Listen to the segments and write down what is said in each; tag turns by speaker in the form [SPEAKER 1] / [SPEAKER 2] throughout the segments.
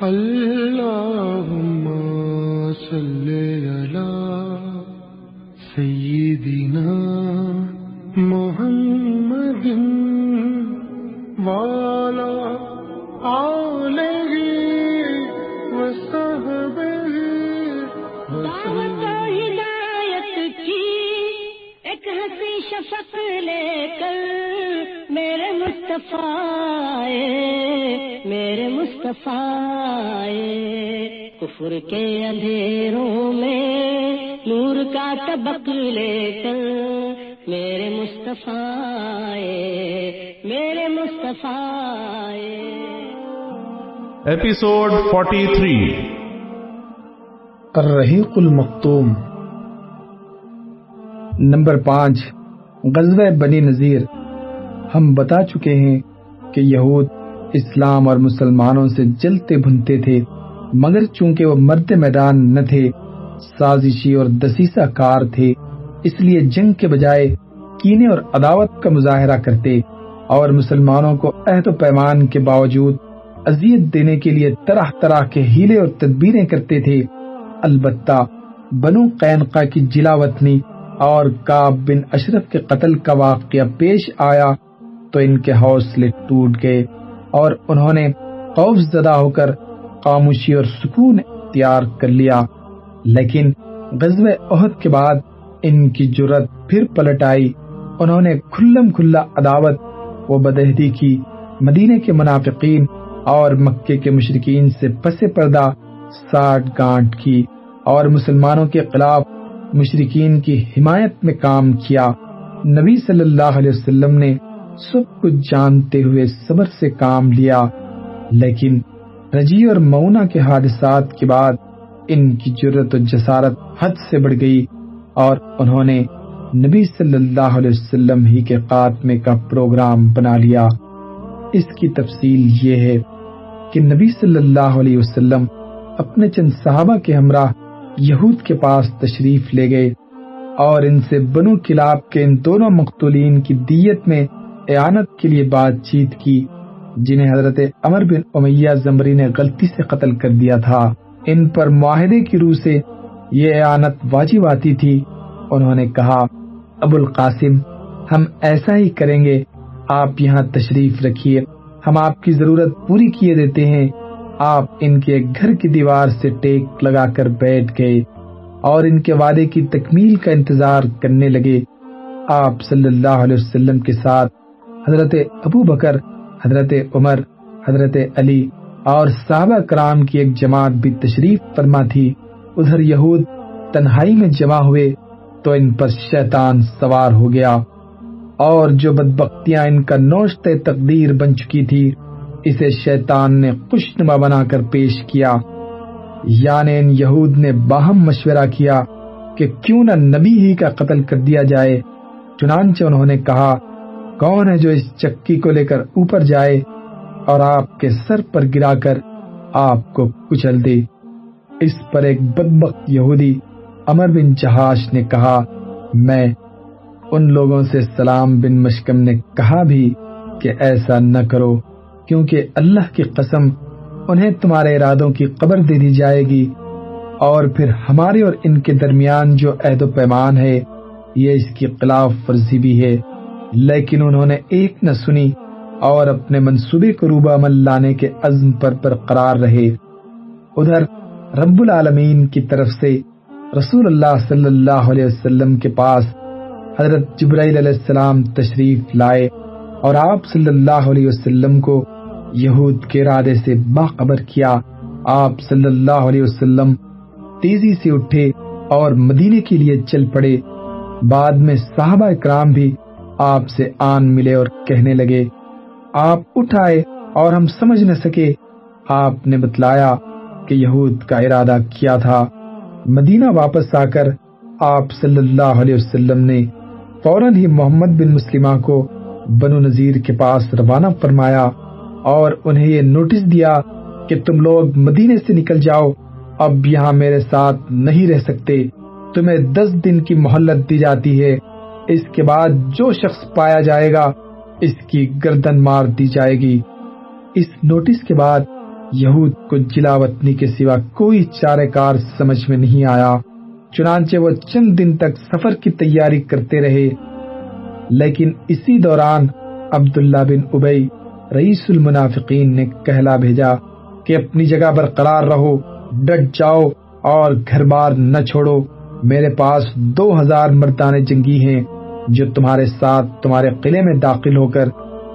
[SPEAKER 1] اللهم صل على سيدنا محمد وعلى آله وصحبه
[SPEAKER 2] دعوت ہدایت کی ایک ہنسی شفق لے کر میرے مصطفیٰ آئے، میرے مصطفیٰ۔ کفر کے اندھیروں میں نور کا طبق لے کر میرے مصطفیٰ میرے مصطفیٰ۔
[SPEAKER 3] ایپیسوڈ 43
[SPEAKER 4] الرحیق المختوم نمبر پانچ غزوہ بنی نذیر ہم بتا چکے ہیں کہ یہود اسلام اور مسلمانوں سے جلتے بھنتے تھے، مگر چونکہ وہ مرد میدان نہ تھے، سازشی اور دسیسہ کار تھے، اس لیے جنگ کے بجائے کینے اور عداوت کا مظاہرہ کرتے اور مسلمانوں کو عہد و پیمان کے باوجود اذیت دینے کے لیے طرح طرح کے ہیلے اور تدبیریں کرتے تھے۔ البتہ بنو قینقا کی جلا وطنی اور کاب بن اشرف کے قتل کا واقعہ پیش آیا تو ان کے حوصلے ٹوٹ گئے۔ اور انہوں نے خوف زدہ ہو کر خاموشی اور سکون اختیار کر لیا۔ لیکن غزوہ عہد کے بعد ان کی جرت پھر پلٹ آئی۔ انہوں نے کھلم کھلا عداوت و بدہدی کی۔ مدینے کے منافقین اور مکے کے مشرقین سے پس پردہ ساٹھ گانٹ کی اور مسلمانوں کے خلاف مشرقین کی حمایت میں کام کیا۔ نبی صلی اللہ علیہ وسلم نے سب کچھ جانتے ہوئے صبر سے کام لیا، لیکن رجی اور مونا کے حادثات کے بعد ان کی جرت و جسارت حد سے بڑھ گئی اور انہوں نے نبی صلی اللہ علیہ وسلم ہی کے خاتمے کا پروگرام بنا لیا۔ اس کی تفصیل یہ ہے کہ نبی صلی اللہ علیہ وسلم اپنے چند صحابہ کے ہمراہ یہود کے پاس تشریف لے گئے اور ان سے بنو کلاب کے ان دونوں مقتولین کی دیت میں اعانت کے لیے بات چیت کی، جنہیں حضرت عمر بن امیہ زمری نے غلطی سے قتل کر دیا تھا۔ ان پر معاہدے کی روح سے یہ اعانت واجب آتی تھی۔ انہوں نے کہا، ابو القاسم، ہم ایسا ہی کریں گے۔ آپ یہاں تشریف رکھیے۔ ہم آپ کی ضرورت پوری کیے دیتے ہیں۔ آپ ان کے گھر کی دیوار سے ٹیک لگا کر بیٹھ گئے اور ان کے وعدے کی تکمیل کا انتظار کرنے لگے۔ آپ صلی اللہ علیہ وسلم کے ساتھ حضرت ابو بکر، حضرت عمر، حضرت علی اور صحابہ کرام کی ایک جماعت بھی تشریف فرما تھی۔ ادھر یہود تنہائی میں جمع ہوئے تو ان پر شیطان سوار ہو گیا اور جو بدبختیاں ان کا نوشت تقدیر بن چکی تھی، اسے شیطان نے خوش نما بنا کر پیش کیا۔ یعنی ان یہود نے باہم مشورہ کیا کہ کیوں نہ نبی ہی کا قتل کر دیا جائے۔ چنانچہ انہوں نے کہا کون ہے جو اس چکی کو لے کر اوپر جائے اور آپ کے سر پر گرا کر آپ کو کچل دے؟ اس پر ایک بدبخت یہودی امر بن جہاش نے کہا، میں ان لوگوں سے سلام بن مشکم نے کہا بھی کہ ایسا نہ کرو، کیونکہ اللہ کی قسم انہیں تمہارے ارادوں کی قبر دے دی جائے گی۔ اور پھر ہمارے اور ان کے درمیان جو عہد و پیمان ہے، یہ اس کی خلاف ورزی بھی ہے۔ لیکن انہوں نے ایک نہ سنی اور اپنے منصوبے کو روبہ عمل لانے کے عزم پر برقرار رہے۔ ادھر رب العالمین کی طرف سے رسول اللہ صلی اللہ علیہ وسلم کے پاس حضرت جبرائیل علیہ السلام تشریف لائے اور آپ صلی اللہ علیہ وسلم کو یہود کے ارادے سے باخبر کیا۔ آپ صلی اللہ علیہ وسلم تیزی سے اٹھے اور مدینے کے لیے چل پڑے۔ بعد میں صحابہ اکرام بھی آپ سے آن ملے اور کہنے لگے، آپ اٹھائے اور ہم سمجھ نہ سکے۔ آپ نے بتلایا کہ یہود کا ارادہ کیا تھا۔ مدینہ واپس آ کر آپ صلی اللہ علیہ وسلم نے فوراً ہی محمد بن مسلمہ کو بنو نذیر کے پاس روانہ فرمایا اور انہیں یہ نوٹس دیا کہ تم لوگ مدینے سے نکل جاؤ، اب یہاں میرے ساتھ نہیں رہ سکتے۔ تمہیں دس دن کی مہلت دی جاتی ہے۔ اس کے بعد جو شخص پایا جائے گا، اس کی گردن مار دی جائے گی۔ اس نوٹس کے بعد یہود کو جلا وطنی کے سوا کوئی چارے کار سمجھ میں نہیں آیا۔ چنانچہ وہ چند دن تک سفر کی تیاری کرتے رہے۔ لیکن اسی دوران عبداللہ بن ابئی رئیس المنافقین نے کہلا بھیجا کہ اپنی جگہ پر قرار رہو، ڈٹ جاؤ اور گھر بار نہ چھوڑو۔ میرے پاس دو ہزار مردان جنگی ہیں۔ جو تمہارے ساتھ تمہارے قلعے میں داخل ہو کر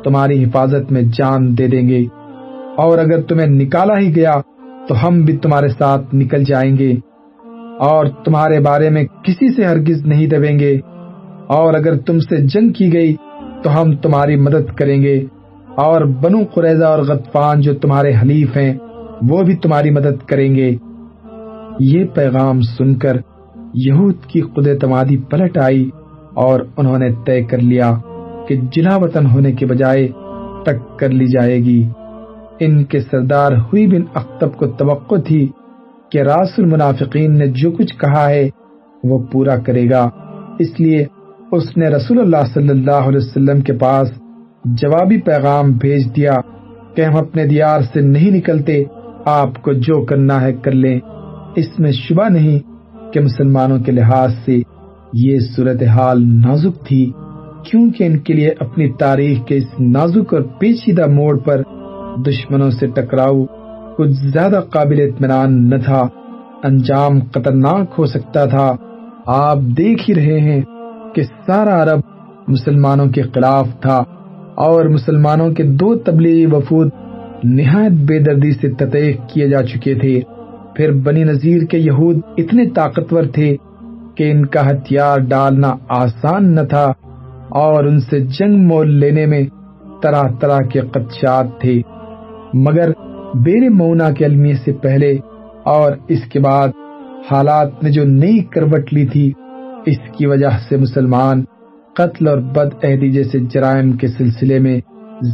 [SPEAKER 4] تمہاری حفاظت میں جان دے دیں گے۔ اور اگر تمہیں نکالا ہی گیا، تو ہم بھی تمہارے ساتھ نکل جائیں گے۔ اور تمہارے بارے میں کسی سے ہرگز نہیں دبیں گے۔ اور اگر تم سے جنگ کی گئی، تو ہم تمہاری مدد کریں گے۔ اور بنو قریضہ اور غطفان جو تمہارے حلیف ہیں، وہ بھی تمہاری مدد کریں گے۔ یہ پیغام سن کر یہود کی خود اعتمادی پلٹ آئی۔ اور انہوں نے طے کر لیا کہ جلا وطن ہونے کے بجائے تک کر لی جائے گی۔ ان کے سردار ہوئی بن اختب کو توقع تھی کہ راس المنافقین نے جو کچھ کہا ہے وہ پورا کرے گا۔ اس لیے اس نے رسول اللہ صلی اللہ علیہ وسلم کے پاس جوابی پیغام بھیج دیا کہ ہم اپنے دیار سے نہیں نکلتے، آپ کو جو کرنا ہے کر لیں۔ اس میں شبہ نہیں کہ مسلمانوں کے لحاظ سے یہ صورتحال نازک تھی، کیونکہ ان کے لیے اپنی تاریخ کے اس نازک اور پیچیدہ موڑ پر دشمنوں سے ٹکراؤ کچھ زیادہ قابل اطمینان نہ تھا، انجام خطرناک ہو سکتا تھا۔ آپ دیکھ ہی رہے ہیں کہ سارا عرب مسلمانوں کے خلاف تھا اور مسلمانوں کے دو تبلیغی وفود نہایت بے دردی سے تطیق کیے جا چکے تھے۔ پھر بنی نذیر کے یہود اتنے طاقتور تھے کہ ان کا ہتھیار ڈالنا آسان نہ تھا اور ان سے جنگ مول لینے میں طرح طرح کے خدشات تھے۔ مگر بیر مونا کے المیہ سے پہلے اور اس کے بعد حالات نے جو نئی کروٹ لی تھی، اس کی وجہ سے مسلمان قتل اور بد عہدی جیسے جرائم کے سلسلے میں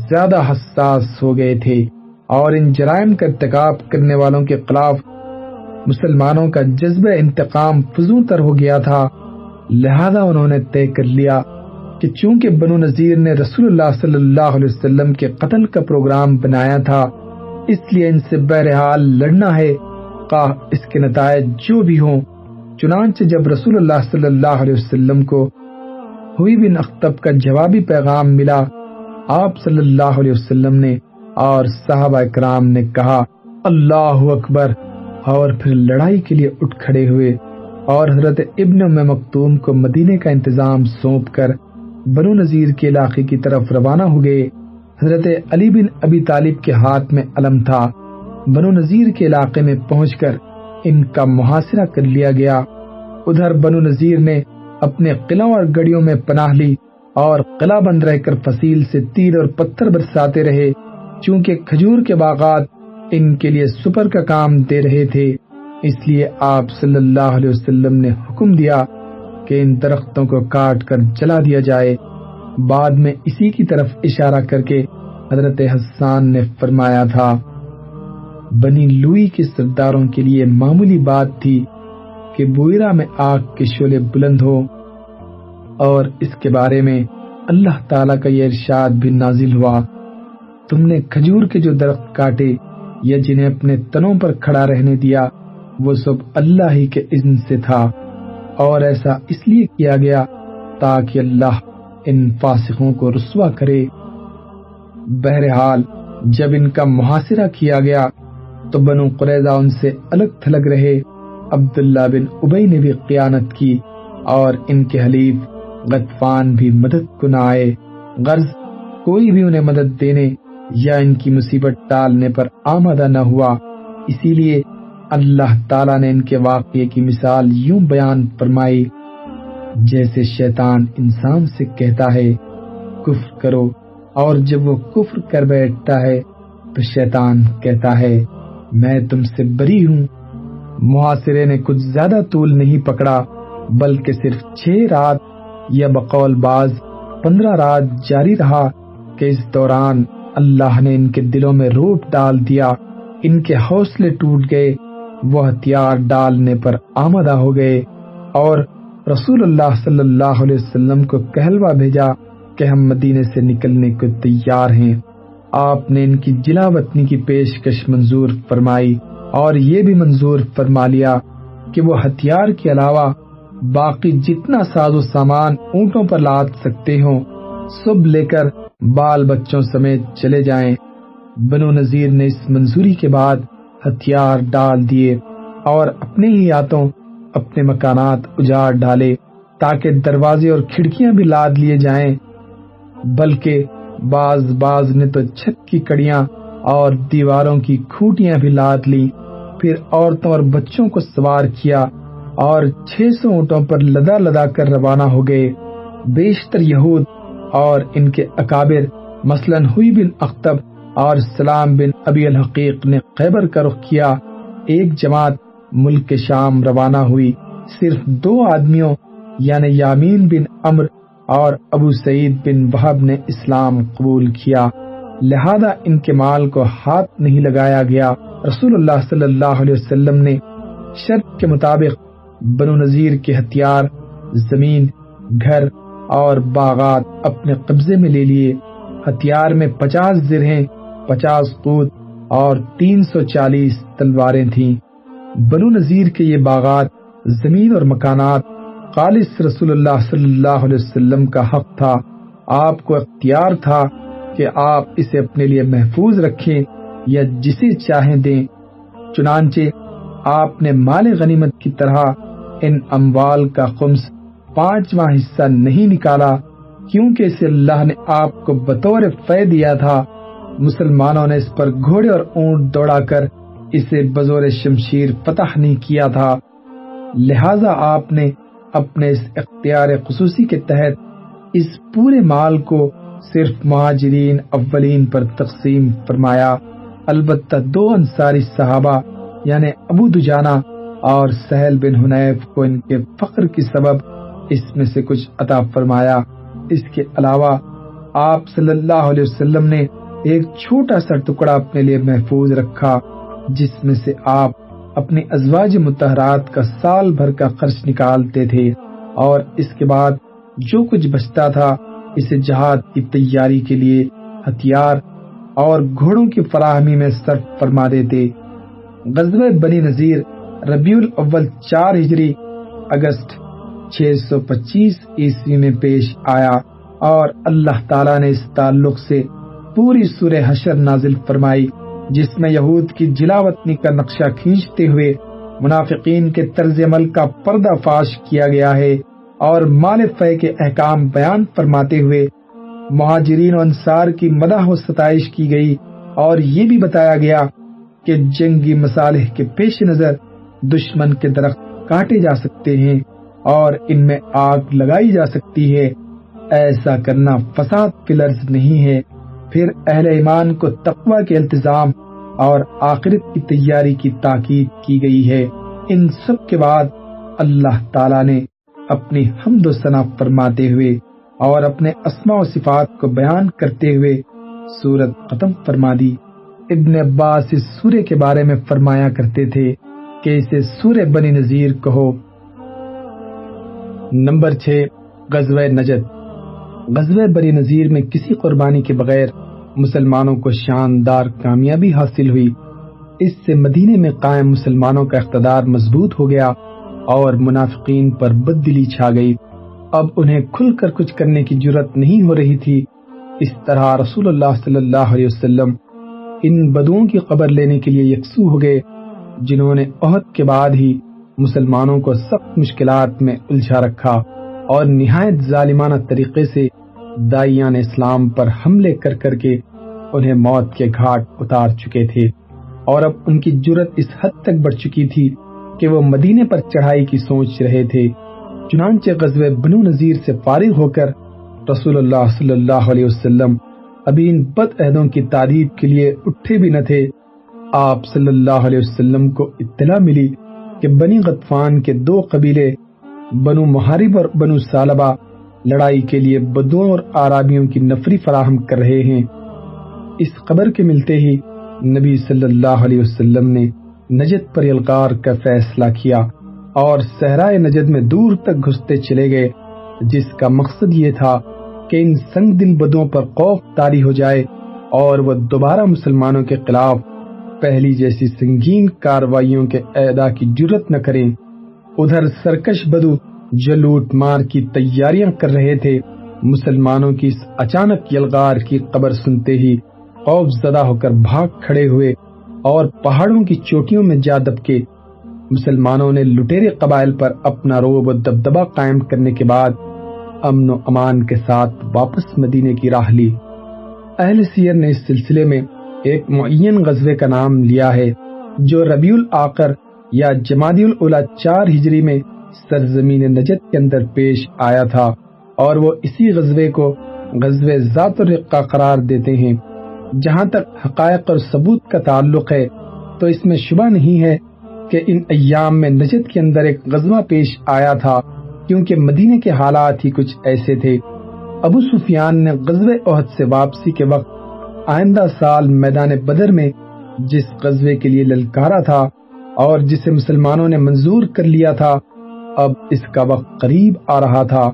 [SPEAKER 4] زیادہ حساس ہو گئے تھے اور ان جرائم کا ارتکاب کرنے والوں کے خلاف مسلمانوں کا جذبہ انتقام فضو تر ہو گیا تھا۔ لہذا انہوں نے طے کر لیا کہ چونکہ بنو نذیر نے رسول اللہ صلی اللہ علیہ وسلم کے قتل کا پروگرام بنایا تھا، اس لیے ان سے بہرحال لڑنا ہے۔ اس کے نتائج جو بھی ہوں، چنانچہ جب رسول اللہ صلی اللہ علیہ وسلم کو ہوئی بن اختب کا جوابی پیغام ملا، آپ صلی اللہ علیہ وسلم نے اور صحابہ اکرام نے کہا، اللہ اکبر اور پھر لڑائی کے لیے اٹھ کھڑے ہوئے اور حضرت ابن مکتوم کو مدینے کا انتظام سونپ کر بنو نذیر کے علاقے کی طرف روانہ ہو گئے۔ حضرت علی بن ابی طالب کے ہاتھ میں علم تھا۔ بنو نذیر کے علاقے میں پہنچ کر ان کا محاصرہ کر لیا گیا۔ ادھر بنو نذیر نے اپنے قلعوں اور گڑیوں میں پناہ لی اور قلعہ بند رہ کر فصیل سے تیر اور پتھر برساتے رہے۔ چونکہ کھجور کے باغات ان کے لیے سپر کا کام دے رہے تھے۔ اس لیے آپ صلی اللہ علیہ وسلم نے حکم دیا کہ ان درختوں کو کاٹ کر جلا دیا جائے۔ بعد میں اسی کی طرف اشارہ کر کے حضرت حسان نے فرمایا تھا، بنی لوئی کے سرداروں کے لیے معمولی بات تھی کہ بوئرا میں آگ کے شعلے بلند ہو اور اس کے بارے میں اللہ تعالی کا یہ ارشاد بھی نازل ہوا۔ تم نے کھجور کے جو درخت کاٹے یا جنہیں اپنے تنوں پر کھڑا رہنے دیا، وہ سب اللہ ہی کے اذن سے تھا۔ اور ایسا اس لیے کیا گیا تاکہ اللہ ان فاسقوں کو رسوا کرے۔ بہرحال، جب ان کا محاصرہ کیا گیا، تو بنو قریضہ ان سے الگ تھلگ رہے۔ عبداللہ بن ابئی نے بھی قیانت کی اور ان کے حلیف غطفان بھی مدد کو نہ آئے۔ غرض، کوئی بھی انہیں مدد دینے یا ان کی مصیبت ٹالنے پر آمدہ نہ ہوا۔ اسی لیے اللہ تعالیٰ نے ان کے واقعے کی مثال یوں بیان فرمائی، جیسے شیطان انسان سے کہتا ہے، کفر کرو، اور جب وہ کفر کر بیٹھتا ہے تو شیطان کہتا ہے، میں تم سے بری ہوں۔ محاصرے نے کچھ زیادہ طول نہیں پکڑا، بلکہ صرف چھ رات یا بقول باز پندرہ رات جاری رہا کہ اس دوران اللہ نے ان کے دلوں میں روپ ڈال دیا، ان کے حوصلے ٹوٹ گئے، وہ ہتھیار ڈالنے پر آمدہ ہو گئے اور رسول اللہ صلی اللہ علیہ وسلم کو کہلوا بھیجا کہ ہم مدینے سے نکلنے کو تیار ہیں۔ آپ نے ان کی جلا وطنی کی پیشکش منظور فرمائی اور یہ بھی منظور فرما لیا کہ وہ ہتھیار کے علاوہ باقی جتنا ساز و سامان اونٹوں پر لاد سکتے ہوں، سب لے کر بال بچوں سمیت چلے جائیں۔ بنو نذیر نے اس منظوری کے بعد ہتھیار ڈال دیے اور اپنے ہی ہاتھوں اپنے مکانات اجاڑ ڈالے تاکہ دروازے اور کھڑکیاں بھی لاد لیے جائیں۔ بلکہ باز باز نے تو چھت کی کڑیاں اور دیواروں کی کھوٹیاں بھی لاد لی پھر عورتوں اور بچوں کو سوار کیا اور چھ سو اونٹوں پر لدا لدا کر روانہ ہو گئے۔ بیشتر یہود اور ان کے اکابر، مثلا ہوئی بن اختب اور سلام بن ابی الحقیق نے خیبر کا رخ کیا۔ ایک جماعت ملک کے شام روانہ ہوئی۔ صرف دو آدمیوں یعنی یامین بن امر اور ابو سعید بن وہب نے اسلام قبول کیا۔ لہذا ان کے مال کو ہاتھ نہیں لگایا گیا۔ رسول اللہ صلی اللہ علیہ وسلم نے شرط کے مطابق بنو نذیر کے ہتھیار، زمین، گھر اور باغات اپنے قبضے میں لے لیے۔ ہتھیار میں پچاس زرہیں پچاس قوت اور تین سو چالیس تلواریں تھیں۔ بنو نذیر کے یہ باغات زمین اور مکانات خالص رسول اللہ صلی اللہ علیہ وسلم کا حق تھا۔ آپ کو اختیار تھا کہ آپ اسے اپنے لیے محفوظ رکھیں یا جسے چاہیں دیں۔ چنانچہ آپ نے مال غنیمت کی طرح ان اموال کا خمس پانچواں حصہ نہیں نکالا، کیونکہ اسے اللہ نے آپ کو بطور فے دیا تھا۔ مسلمانوں نے اس پر گھوڑے اور اونٹ دوڑا کر اسے بزور شمشیر فتح نہیں کیا تھا۔ لہذا آپ نے اپنے اس اختیار خصوصی کے تحت اس پورے مال کو صرف مہاجرین اولین پر تقسیم فرمایا۔ البتہ دو انصاری صحابہ یعنی ابو دجانا اور سہل بن حنیف کو ان کے فقر کی سبب اس میں سے کچھ عطا فرمایا۔ اس کے علاوہ، آپ صلی اللہ علیہ وسلم نے ایک چھوٹا سا ٹکڑا اپنے لیے محفوظ رکھا، جس میں سے آپ اپنی ازواج متحرات کا سال بھر کا خرچ نکالتے تھے۔ اور اس کے بعد جو کچھ بچتا تھا، اسے جہاد کی تیاری کے لیے ہتھیار اور گھوڑوں کی فراہمی میں صرف فرما دیتے۔ غزوہ بنی نذیر ربیع الاول چار ہجری اگست چھ سو پچیس عیسوی میں پیش آیا اور اللہ تعالیٰ نے اس تعلق سے پوری سورہ حشر نازل فرمائی، جس میں یہود کی جلا وطنی کا نقشہ کھینچتے ہوئے منافقین کے طرز عمل کا پردہ فاش کیا گیا ہے اور مال فے کے احکام بیان فرماتے ہوئے مہاجرین و انصار کی مدح و ستائش کی گئی اور یہ بھی بتایا گیا کہ جنگی مسالح کے پیش نظر دشمن کے درخت کاٹے جا سکتے ہیں۔ اور ان میں آگ لگائی جا سکتی ہے۔ ایسا کرنا فساد پلرز نہیں ہے۔ پھر اہل ایمان کو تقوی کے التظام اور آخرت کی تیاری کی تاکید کی گئی ہے۔ ان سب کے بعد اللہ تعالی نے اپنی حمد و ثنا فرماتے ہوئے اور اپنے اسماء و صفات کو بیان کرتے ہوئے سورت ختم فرما دی۔ ابن عباس اس سورے کے بارے میں فرمایا کرتے تھے کہ اسے سورہ بنی نذیر کہو۔ نمبر چھ، غزوہ نجد۔ غزوہ بنی نذیر میں کسی قربانی کے بغیر مسلمانوں کو شاندار کامیابی حاصل ہوئی۔ اس سے مدینے میں قائم مسلمانوں کا اقتدار مضبوط ہو گیا اور منافقین پر بد دلی چھا گئی۔ اب انہیں کھل کر کچھ کرنے کی جرت نہیں ہو رہی تھی۔ اس طرح رسول اللہ صلی اللہ علیہ وسلم ان بدوؤں کی قبر لینے کے لیے یکسو ہو گئے، جنہوں نے عہد کے بعد ہی مسلمانوں کو سخت مشکلات میں الجھا رکھا اور نہایت ظالمانہ طریقے سے دائیان اسلام پر حملے کر کر کے انہیں موت کے گھاٹ اتار چکے تھے اور اب ان کی جرت اس حد تک بڑھ چکی تھی کہ وہ مدینے پر چڑھائی کی سوچ رہے تھے۔ چنانچہ غزوہ بنو نذیر سے فارغ ہو کر رسول اللہ صلی اللہ علیہ وسلم ابھی ان بد عہدوں کی تعریف کے لیے اٹھے بھی نہ تھے۔ آپ صلی اللہ علیہ وسلم کو اطلاع ملی کہ بنی غطفان کے دو قبیلے، بنو محارب اور بنو سالبہ لڑائی کے لیے بدوؤں اور آرابیوں کی نفری فراہم کر رہے ہیں۔ اس خبر کے ملتے ہی نبی صلی اللہ علیہ وسلم نے نجد پر القار کا فیصلہ کیا اور صحرائے نجد میں دور تک گھستے چلے گئے، جس کا مقصد یہ تھا کہ ان سنگ دل بدوں پر خوف تاری ہو جائے اور وہ دوبارہ مسلمانوں کے خلاف پہلی جیسی سنگین کاروائیوں کے ادا کی جرت نہ کریں۔ ادھر سرکش بدو جو لوٹ مار کی تیاریاں کر رہے تھے، مسلمانوں کی اس اچانک یلغار کی قبر سنتے ہی خوف زدہ ہو کر بھاگ کھڑے ہوئے اور پہاڑوں کی چوٹیوں میں جا دب کے مسلمانوں نے لٹیرے قبائل پر اپنا روب و دبدبا قائم کرنے کے بعد امن و امان کے ساتھ واپس مدینے کی راہ لی۔ اہل سیر نے اس سلسلے میں ایک معین غزوے کا نام لیا ہے، جو ربیع الآخر یا جمادی الاولا چار ہجری میں سرزمین نجد کے اندر پیش آیا تھا، اور وہ اسی غزوے کو غزوے ذات الرقہ قرار دیتے ہیں۔ جہاں تک حقائق اور ثبوت کا تعلق ہے، تو اس میں شبہ نہیں ہے کہ ان ایام میں نجد کے اندر ایک غزوہ پیش آیا تھا، کیونکہ مدینے کے حالات ہی کچھ ایسے تھے۔ ابو سفیان نے غزوہ عہد سے واپسی کے وقت آئندہ سال میدان بدر میں جس غزوے کے لیے للکارا تھا اور جسے مسلمانوں نے منظور کر لیا تھا، اب اس کا وقت قریب آ رہا تھا۔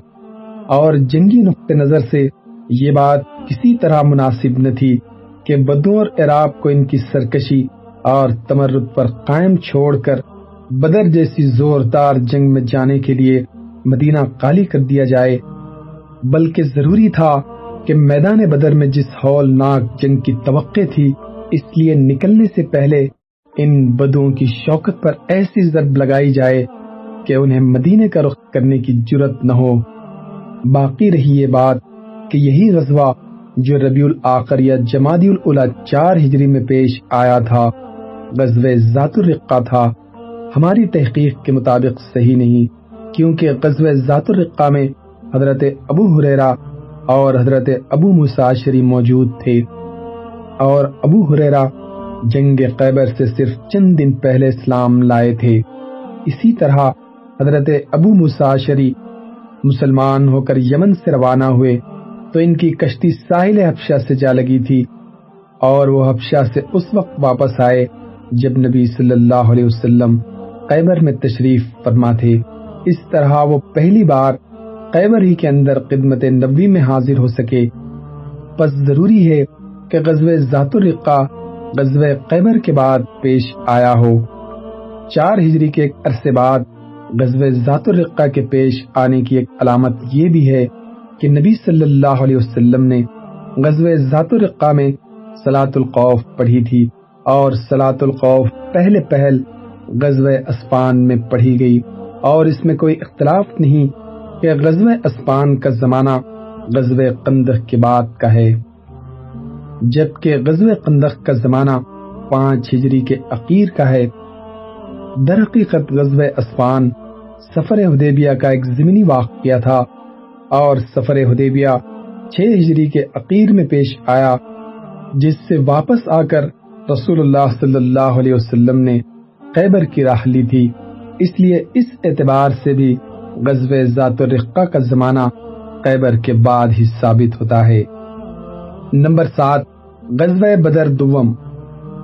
[SPEAKER 4] اور جنگی نقطۂ نظر سے یہ بات کسی طرح مناسب نہ تھی کہ بدو اور عراب کو ان کی سرکشی اور تمرد پر قائم چھوڑ کر بدر جیسی زوردار جنگ میں جانے کے لیے مدینہ خالی کر دیا جائے، بلکہ ضروری تھا کہ میدان بدر میں جس ہولناک جنگ کی توقع تھی، اس لیے نکلنے سے پہلے ان بدوں کی شوکت پر ایسی ضرب لگائی جائے کہ انہیں مدینے کا رخ کرنے کی جرت نہ ہو۔ باقی رہی یہ بات کہ یہی غزوہ جو ربیع الآخر یا جمادی الاولا چار ہجری میں پیش آیا تھا، غزوہ ذات الرقہ تھا۔ ہماری تحقیق کے مطابق صحیح نہیں، کیونکہ غزوہ ذات الرقہ میں حضرت ابو حریرہ اور حضرت ابو مساشری موجود تھے۔ اور ابو حریرہ جنگ قیبر سے صرف چند دن پہلے اسلام لائے تھے۔ اسی طرح حضرت ابو مساشری مسلمان ہو کر یمن سے روانہ ہوئے تو ان کی کشتی ساحل حفشہ سے جا لگی تھی۔ اور وہ حفشہ سے اس وقت واپس آئے جب نبی صلی اللہ علیہ وسلم قیبر میں تشریف فرما تھے۔ اس طرح وہ پہلی بار قیبر ہی کے اندر خدمت نبی میں حاضر ہو سکے۔ پس ضروری ہے کہ غزوہ ذات الرقہ، غزوہ قیبر کے بعد پیش آیا ہو۔ چار ہجری کے ایک عرصے بعد غزوہ ذات الرقہ کے پیش آنے کی ایک علامت یہ بھی ہے کہ نبی صلی اللہ علیہ وسلم نے غزوہ ذات الرقہ میں سلاۃ القوف پڑھی تھی اور سلاۃ القوف پہلے پہل غزوہ اسپان میں پڑھی گئی اور اس میں کوئی اختلاف نہیں کہ غزوہ اسپان کا زمانہ غزوہ قندق کے بعد کا ہے۔ جبکہ غزوہ قندق کا زمانہ پانچ ہجری کے عقیر کا ہے۔ در حقیقت غزوہ اسپان سفر حدیبیہ کا ایک زمینی واقعہ تھا اور سفر حدیبیہ چھ ہجری کے عقیر میں پیش آیا، جس سے واپس آ کر رسول اللہ صلی اللہ علیہ وسلم نے خیبر کی راہ لی تھی۔ اس لیے اس اعتبار سے بھی غزوہ ذات الرقہ کا زمانہ خیبر کے بعد ہی ثابت ہوتا ہے۔ نمبر سات، غزوہ بدر دوم،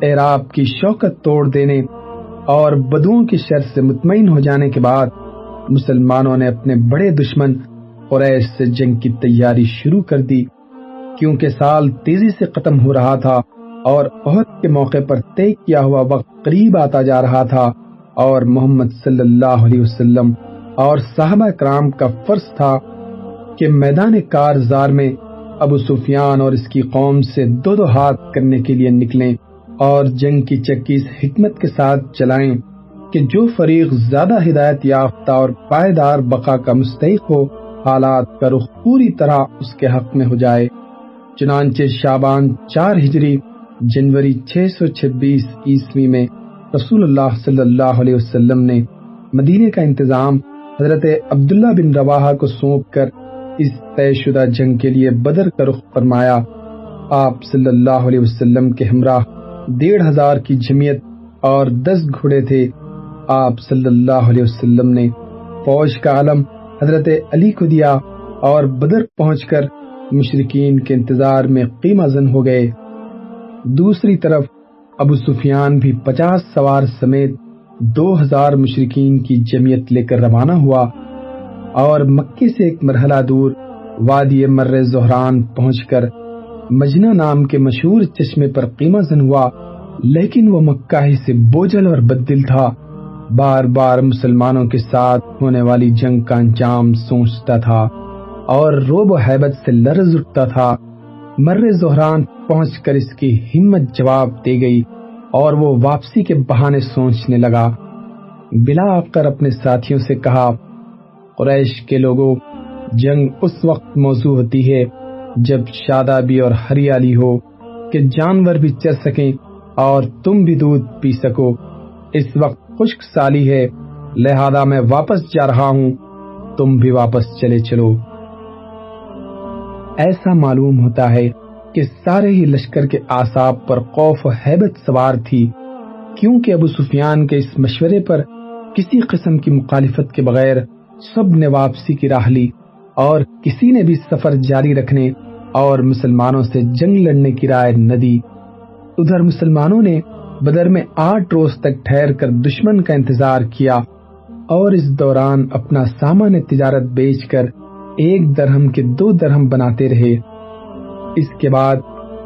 [SPEAKER 4] اعراب کی شوکت توڑ دینے اور بدوؤں کی شر سے مطمئن ہو جانے کے بعد مسلمانوں نے اپنے بڑے دشمن قریش سے جنگ کی تیاری شروع کر دی۔ کیونکہ سال تیزی سے ختم ہو رہا تھا اور عہد کے موقع پر طے کیا ہوا وقت قریب آتا جا رہا تھا اور محمد صلی اللہ علیہ وسلم اور صحابہ کرام کا فرض تھا کہ میدان کارزار میں ابو سفیان اور اس کی قوم سے دو دو ہاتھ کرنے کے لیے نکلیں اور جنگ کی چکی اس حکمت کے ساتھ چلائیں کہ جو فریق زیادہ ہدایت یافتہ اور پائیدار بقا کا مستحق ہو، حالات کا رخ پوری طرح اس کے حق میں ہو جائے۔ چنانچہ شابان چار ہجری، جنوری چھ سو چھبیس عیسوی میں رسول اللہ صلی اللہ علیہ وسلم نے مدینے کا انتظام حضرت عبداللہ بن رواحہ کو سونپ کر اس طے شدہ جنگ کے لیے بدر کا رخ فرمایا۔ آپ صلی اللہ علیہ وسلم کے ہمراہ ڈیڑھ ہزار کی جمعیت اور دس گھوڑے تھے۔ آپ صلی اللہ علیہ وسلم نے فوج کا عالم حضرت علی کو دیا اور بدر پہنچ کر مشرقین کے انتظار میں قیمہ زن ہو گئے۔ دوسری طرف ابو سفیان بھی پچاس سوار سمیت دو ہزار مشرقین کی جمعیت لے کر روانہ ہوا اور مکے سے ایک مرحلہ دور وادی مر زہران پہنچ کر مجنہ نام کے مشہور چشمے پر قیمہ زن ہوا، لیکن وہ مکہ ہی سے بوجھل اور بددل تھا۔ بار بار مسلمانوں کے ساتھ ہونے والی جنگ کا انجام سوچتا تھا اور روب و حیبت سے لرز اٹھتا تھا۔ مر زہران پہنچ کر اس کی ہمت جواب دے گئی۔ اور وہ واپسی کے بہانے سوچنے لگا۔ بلا کر اپنے ساتھیوں سے کہا، قریش کے لوگوں، جنگ اس وقت موضوع ہوتی ہے جب شادابی اور ہریالی ہو کہ جانور بھی چل سکیں اور تم بھی دودھ پی سکو۔ اس وقت خشک سالی ہے، لہذا میں واپس جا رہا ہوں، تم بھی واپس چلے چلو۔ ایسا معلوم ہوتا ہے کہ سارے ہی لشکر کے آساب پر خوف و حیبت سوار تھی، کیونکہ ابو سفیان کے اس مشورے پر کسی قسم کی مخالفت کے بغیر سب نے واپسی کی راہ لی اور کسی نے بھی سفر جاری رکھنے اور مسلمانوں سے جنگ لڑنے کی رائے نہ دی۔ ادھر مسلمانوں نے بدر میں آٹھ روز تک ٹھہر کر دشمن کا انتظار کیا اور اس دوران اپنا سامان تجارت بیچ کر ایک درہم کے دو درہم بناتے رہے۔ اس کے بعد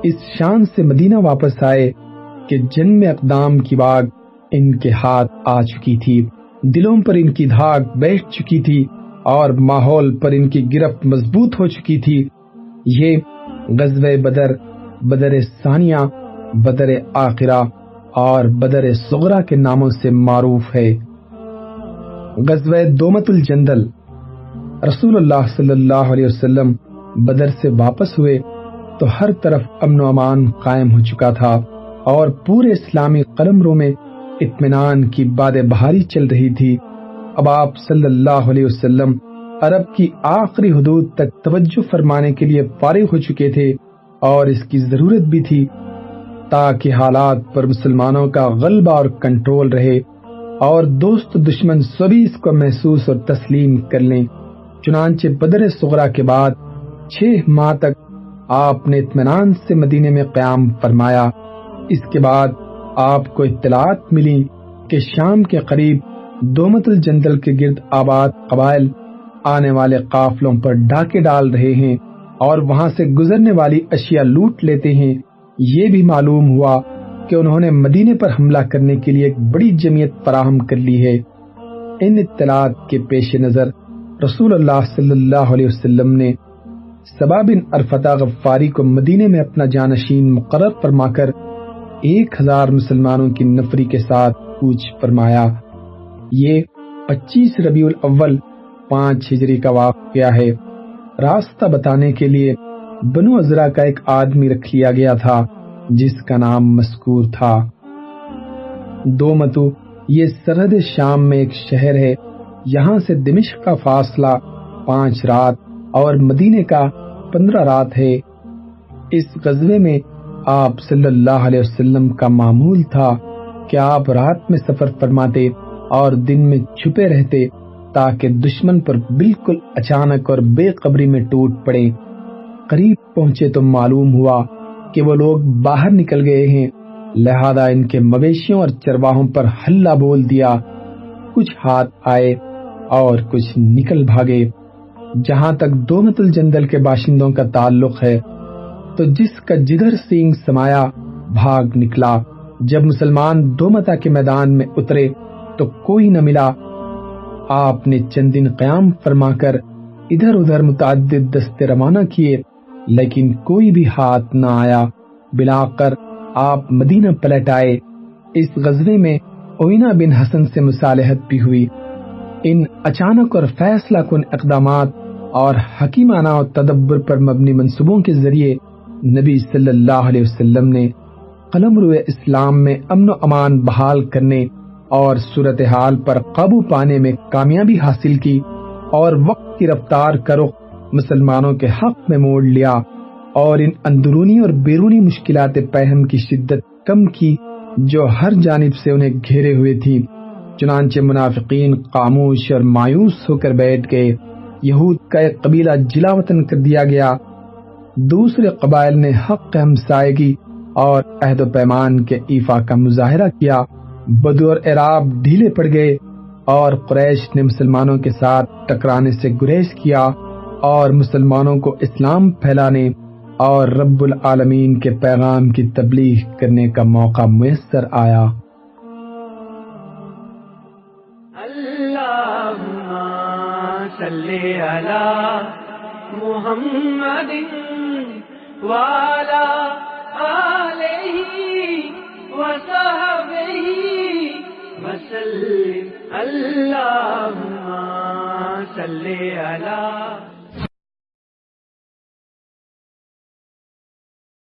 [SPEAKER 4] اس شان سے مدینہ واپس آئے کہ جن میں اقدام کی باغ ان کے ہاتھ آ چکی تھی، دلوں پر ان کی دھاگ بیٹھ چکی تھی اور ماحول پر ان کی گرفت مضبوط ہو چکی تھی۔ یہ غزوہ بدر بدر ثانیہ، بدر آخرہ اور بدر سغرا کے ناموں سے معروف ہے۔ غزوہ دومت الجندل، رسول اللہ صلی اللہ علیہ وسلم بدر سے واپس ہوئے۔ تو ہر طرف امن و امان قائم ہو چکا تھا اور پورے اسلامی قلمروں میں اطمینان کی باد بہاری چل رہی تھی۔ اب آپ صلی اللہ علیہ وسلم عرب کی آخری حدود تک توجہ فرمانے کے لیے فارغ ہو چکے تھے اور اس کی ضرورت بھی تھی تاکہ حالات پر مسلمانوں کا غلبہ اور کنٹرول رہے اور دوست دشمن سبھی اس کو محسوس اور تسلیم کر لیں۔ چنانچہ بدر سغرا کے بعد چھ ماہ تک آپ نے اطمینان سے مدینے میں قیام فرمایا۔ اس کے بعد آپ کو اطلاعات ملی کہ شام کے قریب دومت الجندل کے گرد آباد قبائل آنے والے قافلوں پر ڈاکے ڈال رہے ہیں اور وہاں سے گزرنے والی اشیاء لوٹ لیتے ہیں۔ یہ بھی معلوم ہوا کہ انہوں نے مدینے پر حملہ کرنے کے لیے ایک بڑی جمعیت فراہم کر لی ہے۔ ان اطلاعات کے پیش نظر رسول اللہ صلی اللہ علیہ وسلم نے سبا بن ارفتا غفاری کو مدینے میں اپنا جانشین مقرر فرما کر ایک ہزار مسلمانوں کی نفری کے ساتھ کوچ فرمایا۔ یہ پچیس ربیع الاول پانچ ہجری کا واقعہ ہے۔ راستہ بتانے کے لیے بنو ازرا کا ایک آدمی رکھ لیا گیا تھا، جس کا نام مسکور تھا۔ دو متو، یہ سرحد شام میں ایک شہر ہے۔ یہاں سے دمشق کا فاصلہ پانچ رات اور مدینے کا پندرہ رات ہے۔ اس غزوے میں آپ صلی اللہ علیہ وسلم کا معمول تھا کہ آپ رات میں سفر فرماتے اور دن میں چھپے رہتے تاکہ دشمن پر بالکل اچانک اور بے قبری میں ٹوٹ پڑے۔ قریب پہنچے تو معلوم ہوا کہ وہ لوگ باہر نکل گئے ہیں۔ لہذا ان کے مویشیوں اور چرواہوں پر ہلا بول دیا۔ کچھ ہاتھ آئے اور کچھ نکل بھاگے۔ جہاں تک دو مت الجندل کے باشندوں کا تعلق ہے، تو جس کا جدھر سینگ سمایا بھاگ نکلا۔ جب مسلمان دو متا کے میدان میں اترے، تو کوئی نہ ملا۔ آپ نے چند دن قیام فرما کر ادھر ادھر متعدد دستے روانہ کیے، لیکن کوئی بھی ہاتھ نہ آیا۔ بلا کر آپ مدینہ پلٹ آئے۔ اس غزوے میں اوینا بن حسن سے مصالحت بھی ہوئی۔ ان اچانک اور فیصلہ کن اقدامات اور حکیمانہ اور تدبر پر مبنی منصوبوں کے ذریعے نبی صلی اللہ علیہ وسلم نے قلم روئے اسلام میں امن و امان بحال کرنے اور صورتحال پر قابو پانے میں کامیابی حاصل کی اور وقت کی رفتار کا رخ مسلمانوں کے حق میں موڑ لیا اور ان اندرونی اور بیرونی مشکلات پہم کی شدت کم کی جو ہر جانب سے انہیں گھیرے ہوئے تھی چنانچہ منافقین خاموش اور مایوس ہو کر بیٹھ گئے۔ یہود کا ایک قبیلہ جلا وطن کر دیا گیا۔ دوسرے قبائل نے حق ہمسائیگی اور عہد و پیمان کے ایفا کا مظاہرہ کیا۔ بدو اور عراب ڈھیلے پڑ گئے اور قریش نے مسلمانوں کے ساتھ ٹکرانے سے گریز کیا اور مسلمانوں کو اسلام پھیلانے اور رب العالمین کے پیغام کی تبلیغ کرنے کا موقع میسر آیا۔
[SPEAKER 5] صلی علی محمد والا علیہ وصحبہ وسلم. اللہم صلی علی